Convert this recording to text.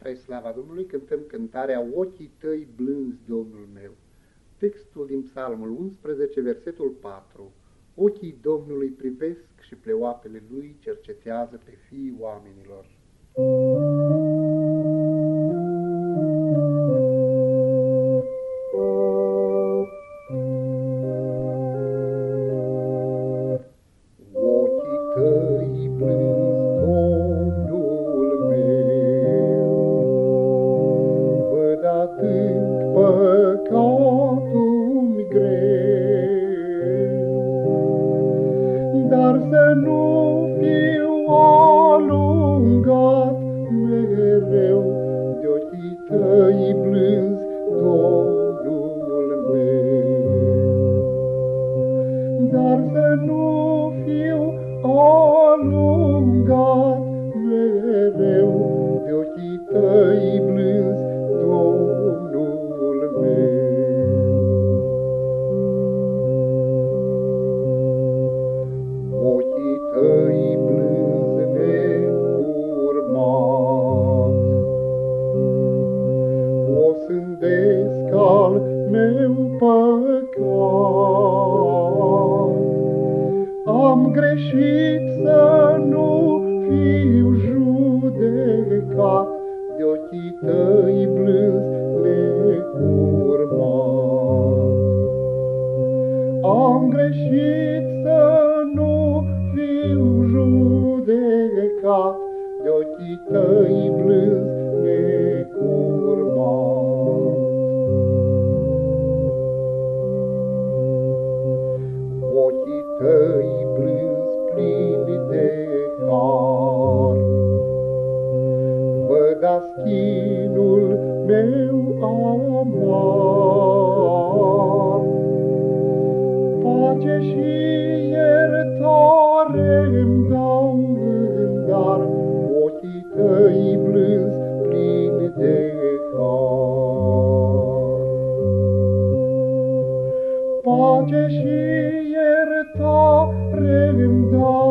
Spre slava Domnului cântăm cântarea Ochii tăi blânzi, Domnul meu. Textul din Psalmul 11, versetul 4. Ochii Domnului privesc și pleoapele lui cercetează pe fiii oamenilor. Ochii tăi nu fiu alungat mereu de ochii tăi blânzi, Domnul meu. Dar să nu fiu alungat mereu de ochii tăi blânzi, o sândesc al meu păcat. Am greșit să nu fiu judecat de ochii tăi blânzi necurmat. Am greșit să nu fiu judecat de ochii tăi blânzi Ochii tăi blânzi plini de har, Văd aschinul meu amar. Pace și iertare îmi dau în dar, Ochii tăi blânzi Pace și iertare îmi dau